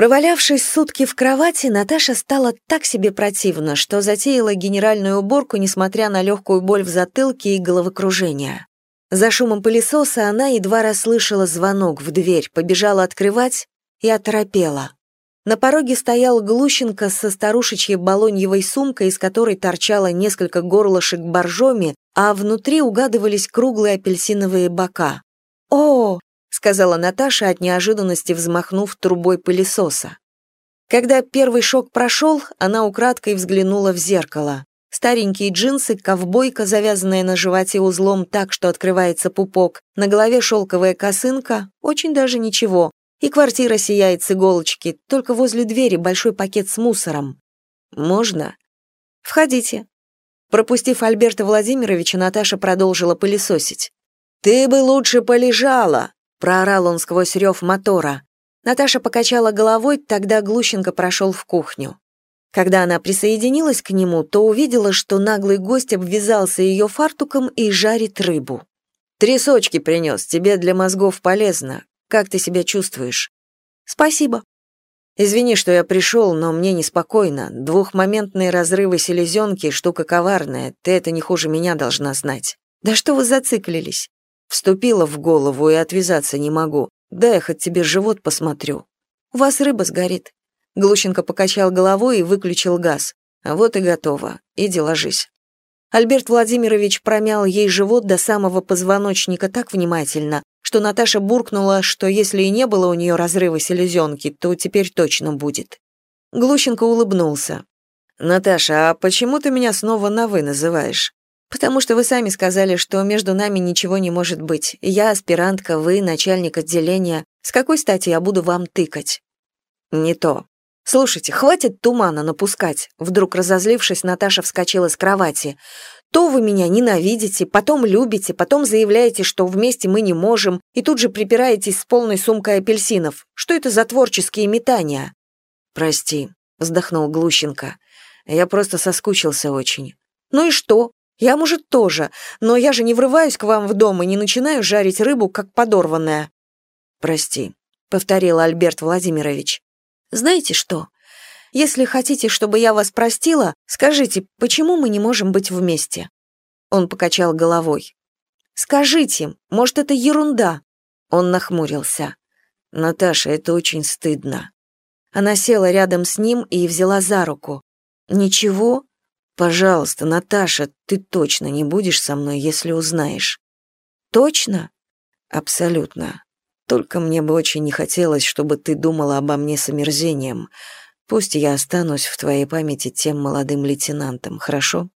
Провалявшись сутки в кровати, Наташа стала так себе противно, что затеяла генеральную уборку, несмотря на легкую боль в затылке и головокружение. За шумом пылесоса она едва расслышала звонок в дверь, побежала открывать и оторопела. На пороге стоял Глущенко со старушечьей балоньевой сумкой, из которой торчало несколько горлышек боржоми, а внутри угадывались круглые апельсиновые бока. «О!» — сказала Наташа от неожиданности, взмахнув трубой пылесоса. Когда первый шок прошел, она украдкой взглянула в зеркало. Старенькие джинсы, ковбойка, завязанная на животе узлом так, что открывается пупок, на голове шелковая косынка, очень даже ничего, и квартира сияет с иголочки, только возле двери большой пакет с мусором. «Можно?» «Входите». Пропустив Альберта Владимировича, Наташа продолжила пылесосить. «Ты бы лучше полежала!» Проорал он сквозь рев мотора. Наташа покачала головой, тогда Глущенко прошел в кухню. Когда она присоединилась к нему, то увидела, что наглый гость обвязался ее фартуком и жарит рыбу. «Трясочки принес, тебе для мозгов полезно. Как ты себя чувствуешь?» «Спасибо». «Извини, что я пришел, но мне неспокойно. Двухмоментные разрывы селезенки — штука коварная, ты это не хуже меня должна знать». «Да что вы зациклились? Вступила в голову и отвязаться не могу. Дай я хоть тебе живот посмотрю. У вас рыба сгорит. Глущенко покачал головой и выключил газ. Вот и готово. Иди ложись. Альберт Владимирович промял ей живот до самого позвоночника так внимательно, что Наташа буркнула, что если и не было у нее разрыва селезенки, то теперь точно будет. Глущенко улыбнулся. «Наташа, а почему ты меня снова на «вы» называешь? «Потому что вы сами сказали, что между нами ничего не может быть. Я аспирантка, вы начальник отделения. С какой стати я буду вам тыкать?» «Не то. Слушайте, хватит тумана напускать». Вдруг разозлившись, Наташа вскочила с кровати. «То вы меня ненавидите, потом любите, потом заявляете, что вместе мы не можем, и тут же припираетесь с полной сумкой апельсинов. Что это за творческие метания?» «Прости», — вздохнул Глущенко. «Я просто соскучился очень». «Ну и что? Я, может, тоже, но я же не врываюсь к вам в дом и не начинаю жарить рыбу, как подорванная». «Прости», — повторил Альберт Владимирович. «Знаете что? Если хотите, чтобы я вас простила, скажите, почему мы не можем быть вместе?» Он покачал головой. «Скажите, может, это ерунда?» Он нахмурился. «Наташа, это очень стыдно». Она села рядом с ним и взяла за руку. «Ничего, Пожалуйста, Наташа, ты точно не будешь со мной, если узнаешь. Точно? Абсолютно. Только мне бы очень не хотелось, чтобы ты думала обо мне с омерзением. Пусть я останусь в твоей памяти тем молодым лейтенантом, хорошо?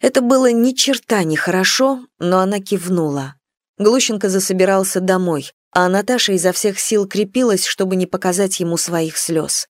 Это было ни черта не хорошо, но она кивнула. Глущенко засобирался домой, а Наташа изо всех сил крепилась, чтобы не показать ему своих слез.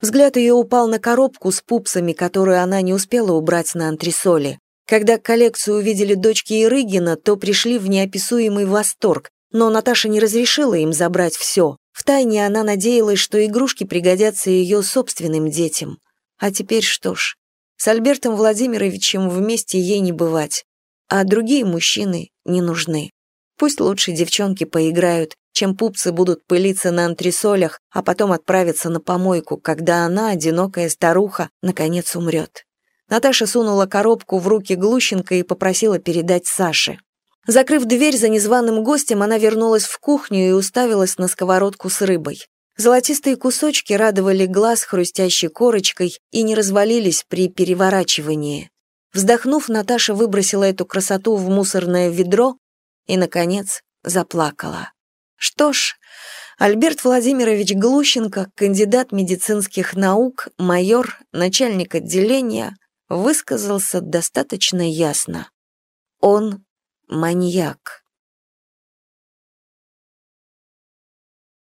Взгляд ее упал на коробку с пупсами, которую она не успела убрать на антресоле. Когда коллекцию увидели дочки Ирыгина, то пришли в неописуемый восторг, но Наташа не разрешила им забрать все. Втайне она надеялась, что игрушки пригодятся ее собственным детям. А теперь что ж, с Альбертом Владимировичем вместе ей не бывать, а другие мужчины не нужны. Пусть лучше девчонки поиграют, чем пупсы будут пылиться на антресолях, а потом отправиться на помойку, когда она, одинокая старуха, наконец умрет. Наташа сунула коробку в руки Глущенко и попросила передать Саше. Закрыв дверь за незваным гостем, она вернулась в кухню и уставилась на сковородку с рыбой. Золотистые кусочки радовали глаз хрустящей корочкой и не развалились при переворачивании. Вздохнув, Наташа выбросила эту красоту в мусорное ведро и, наконец, заплакала. Что ж, Альберт Владимирович Глущенко, кандидат медицинских наук, майор, начальник отделения, высказался достаточно ясно. Он маньяк.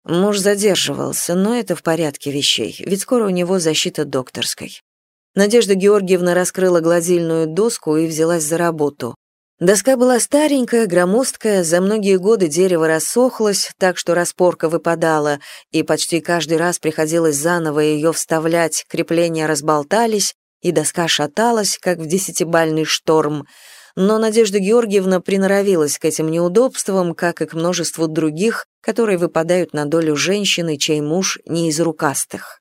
Муж задерживался, но это в порядке вещей, ведь скоро у него защита докторской. Надежда Георгиевна раскрыла гладильную доску и взялась за работу. Доска была старенькая, громоздкая, за многие годы дерево рассохлось, так что распорка выпадала, и почти каждый раз приходилось заново ее вставлять, крепления разболтались, и доска шаталась, как в десятибальный шторм. но Надежда Георгиевна приноровилась к этим неудобствам, как и к множеству других, которые выпадают на долю женщины, чей муж не из рукастых.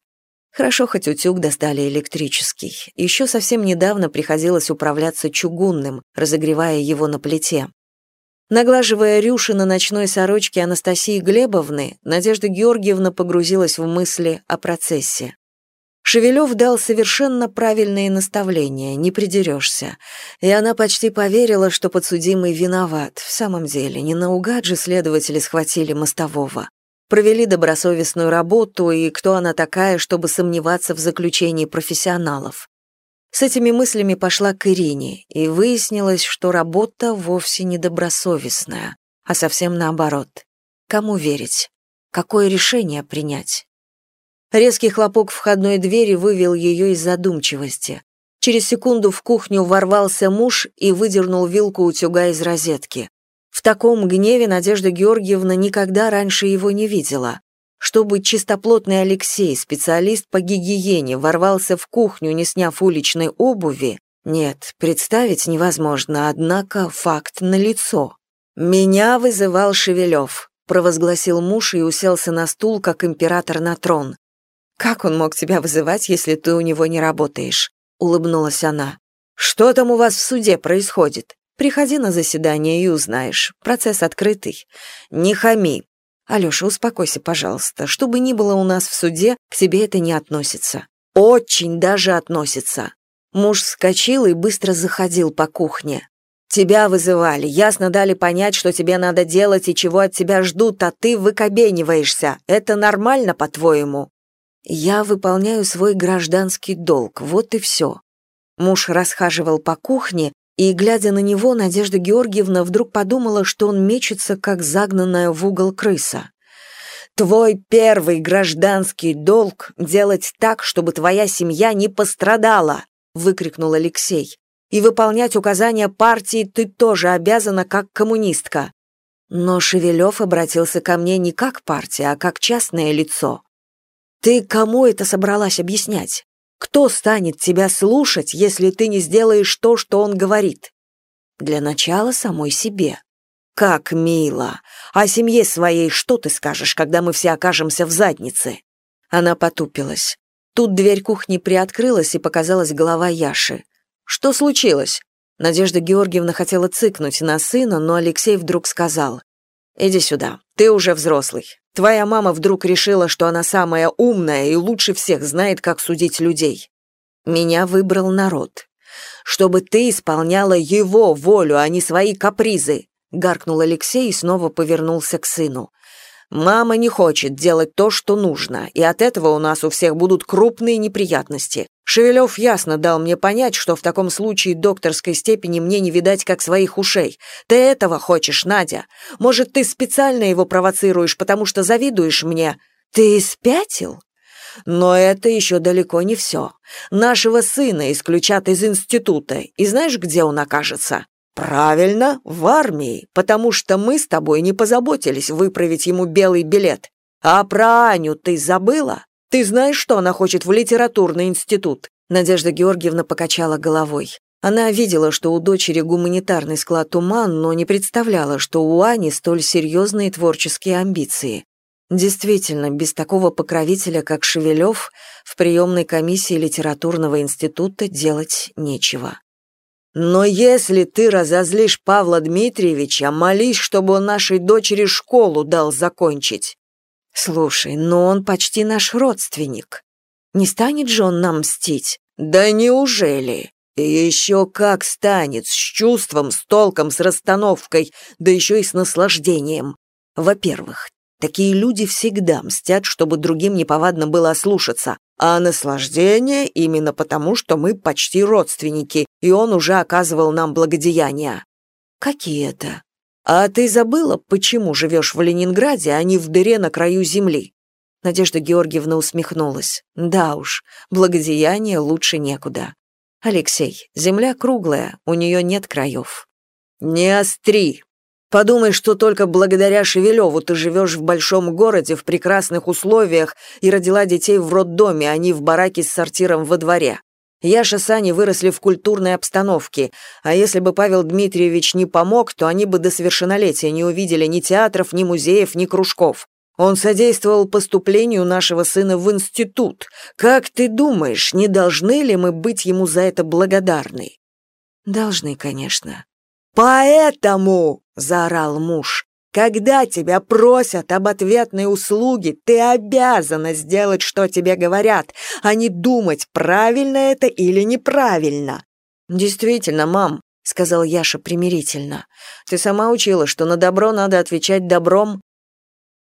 Хорошо, хоть утюг достали электрический. Еще совсем недавно приходилось управляться чугунным, разогревая его на плите. Наглаживая рюши на ночной сорочке Анастасии Глебовны, Надежда Георгиевна погрузилась в мысли о процессе. Шевелев дал совершенно правильные наставления, не придерешься. И она почти поверила, что подсудимый виноват. В самом деле, не наугад же следователи схватили мостового. Провели добросовестную работу, и кто она такая, чтобы сомневаться в заключении профессионалов. С этими мыслями пошла к Ирине, и выяснилось, что работа вовсе не добросовестная, а совсем наоборот. Кому верить? Какое решение принять? Резкий хлопок входной двери вывел ее из задумчивости. Через секунду в кухню ворвался муж и выдернул вилку утюга из розетки. В таком гневе Надежда Георгиевна никогда раньше его не видела. Чтобы чистоплотный Алексей, специалист по гигиене, ворвался в кухню, не сняв уличной обуви, нет, представить невозможно, однако факт налицо. «Меня вызывал Шевелев», — провозгласил муж и уселся на стул, как император на трон. «Как он мог тебя вызывать, если ты у него не работаешь?» — улыбнулась она. «Что там у вас в суде происходит? Приходи на заседание и узнаешь. Процесс открытый. Не хами. Алёша, успокойся, пожалуйста. Что бы ни было у нас в суде, к тебе это не относится. Очень даже относится». Муж вскочил и быстро заходил по кухне. «Тебя вызывали, ясно дали понять, что тебе надо делать и чего от тебя ждут, а ты выкобениваешься. Это нормально, по-твоему?» Я выполняю свой гражданский долг, вот и все. Муж расхаживал по кухне, и, глядя на него, Надежда Георгиевна вдруг подумала, что он мечется, как загнанная в угол крыса. «Твой первый гражданский долг — делать так, чтобы твоя семья не пострадала!» — выкрикнул Алексей. «И выполнять указания партии ты тоже обязана, как коммунистка». Но Шевелев обратился ко мне не как партия, а как частное лицо. Ты кому это собралась объяснять? Кто станет тебя слушать, если ты не сделаешь то, что он говорит? Для начала самой себе. Как мило. О семье своей что ты скажешь, когда мы все окажемся в заднице? Она потупилась. Тут дверь кухни приоткрылась и показалась голова Яши. Что случилось? Надежда Георгиевна хотела цыкнуть на сына, но Алексей вдруг сказал: "Иди сюда. Ты уже взрослый. Твоя мама вдруг решила, что она самая умная и лучше всех знает, как судить людей. Меня выбрал народ. Чтобы ты исполняла его волю, а не свои капризы, гаркнул Алексей и снова повернулся к сыну. Мама не хочет делать то, что нужно, и от этого у нас у всех будут крупные неприятности. Шевелев ясно дал мне понять, что в таком случае докторской степени мне не видать как своих ушей. Ты этого хочешь, Надя? Может, ты специально его провоцируешь, потому что завидуешь мне? Ты спятил? Но это еще далеко не все. Нашего сына исключат из института, и знаешь, где он окажется? Правильно, в армии, потому что мы с тобой не позаботились выправить ему белый билет. А про Аню ты забыла? Ты знаешь, что она хочет в литературный институт? Надежда Георгиевна покачала головой. Она видела, что у дочери гуманитарный склад ума, но не представляла, что у Ани столь серьезные творческие амбиции. Действительно, без такого покровителя, как Шевелев, в приемной комиссии литературного института делать нечего. Но если ты разозлишь Павла Дмитриевича, молись, чтобы он нашей дочери школу дал закончить. Слушай, но он почти наш родственник. Не станет же он нам мстить? Да неужели? И еще как станет, с чувством, с толком, с расстановкой, да еще и с наслаждением. Во-первых, такие люди всегда мстят, чтобы другим неповадно было ослушаться, а наслаждение именно потому, что мы почти родственники, и он уже оказывал нам благодеяния. Какие это? А ты забыла, почему живешь в Ленинграде, а не в дыре на краю земли? Надежда Георгиевна усмехнулась. Да уж, благодеяние лучше некуда. Алексей, земля круглая, у нее нет краев. Не остри, Подумай, что только благодаря Шевелеву ты живешь в большом городе в прекрасных условиях и родила детей в роддоме, а не в бараке с сортиром во дворе. Яша с Аней выросли в культурной обстановке, а если бы Павел Дмитриевич не помог, то они бы до совершеннолетия не увидели ни театров, ни музеев, ни кружков. Он содействовал поступлению нашего сына в институт. Как ты думаешь, не должны ли мы быть ему за это благодарны?» «Должны, конечно». «Поэтому!» — заорал муж. Когда тебя просят об ответной услуге, ты обязана сделать, что тебе говорят, а не думать, правильно это или неправильно. Действительно, мам, сказал Яша примирительно. Ты сама учила, что на добро надо отвечать добром.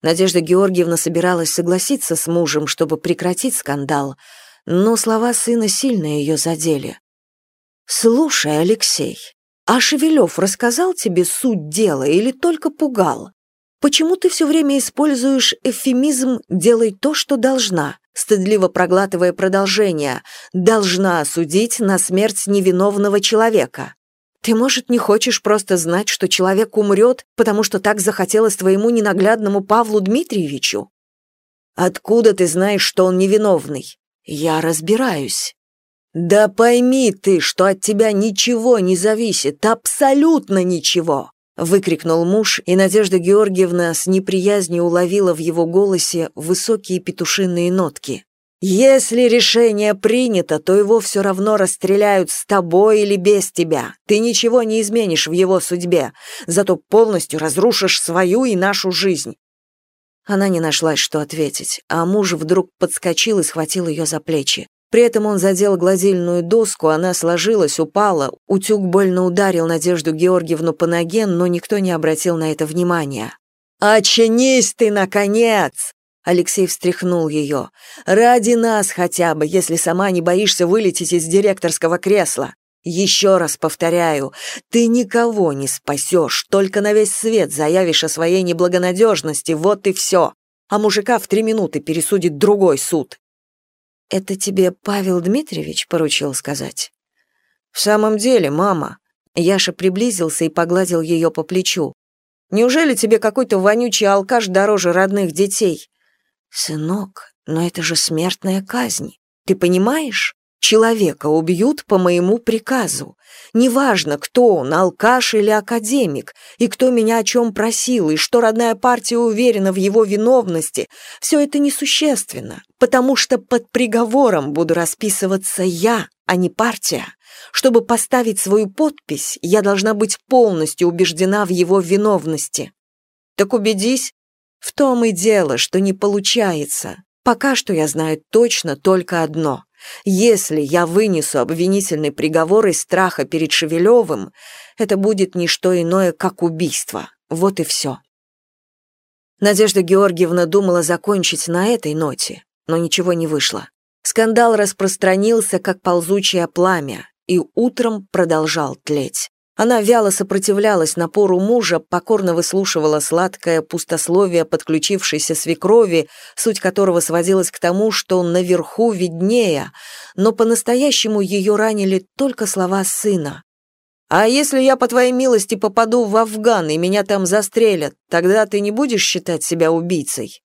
Надежда Георгиевна собиралась согласиться с мужем, чтобы прекратить скандал, но слова сына сильно ее задели. «Слушай, Алексей, а Шевелев рассказал тебе суть дела или только пугал? Почему ты все время используешь эвфемизм «делай то, что должна», стыдливо проглатывая продолжение «должна осудить на смерть невиновного человека»? Ты, может, не хочешь просто знать, что человек умрет, потому что так захотелось твоему ненаглядному Павлу Дмитриевичу? Откуда ты знаешь, что он невиновный? Я разбираюсь. «Да пойми ты, что от тебя ничего не зависит, абсолютно ничего!» выкрикнул муж, и Надежда Георгиевна с неприязнью уловила в его голосе высокие петушиные нотки. «Если решение принято, то его все равно расстреляют с тобой или без тебя. Ты ничего не изменишь в его судьбе, зато полностью разрушишь свою и нашу жизнь». Она не нашлась, что ответить, а муж вдруг подскочил и схватил ее за плечи. При этом он задел гладильную доску, она сложилась, упала. Утюг больно ударил Надежду Георгиевну по ноге, но никто не обратил на это внимания. «Очнись ты, наконец!» Алексей встряхнул ее. «Ради нас хотя бы, если сама не боишься вылететь из директорского кресла. Еще раз повторяю, ты никого не спасешь, только на весь свет заявишь о своей неблагонадежности, вот и все. А мужика в три минуты пересудит другой суд. Это тебе Павел Дмитриевич поручил сказать? В самом деле, мама. Яша приблизился и погладил ее по плечу. Неужели тебе какой-то вонючий алкаш дороже родных детей? Сынок, но это же смертная казнь. Ты понимаешь? Человека убьют по моему приказу. Неважно, кто он, алкаш или академик, и кто меня о чем просил, и что родная партия уверена в его виновности, все это несущественно, потому что под приговором буду расписываться я, а не партия. Чтобы поставить свою подпись, я должна быть полностью убеждена в его виновности. Так убедись. В том и дело, что не получается. Пока что я знаю точно только одно — если я вынесу обвинительный приговор из страха перед Шевелевым, это будет не что иное, как убийство. Вот и все. Надежда Георгиевна думала закончить на этой ноте, но ничего не вышло. Скандал распространился, как ползучее пламя, и утром продолжал тлеть. Она вяло сопротивлялась напору мужа, покорно выслушивала сладкое пустословие подключившейся свекрови, суть которого сводилась к тому, что наверху виднее, но по-настоящему ее ранили только слова сына. «А если я, по твоей милости, попаду в Афган и меня там застрелят, тогда ты не будешь считать себя убийцей?»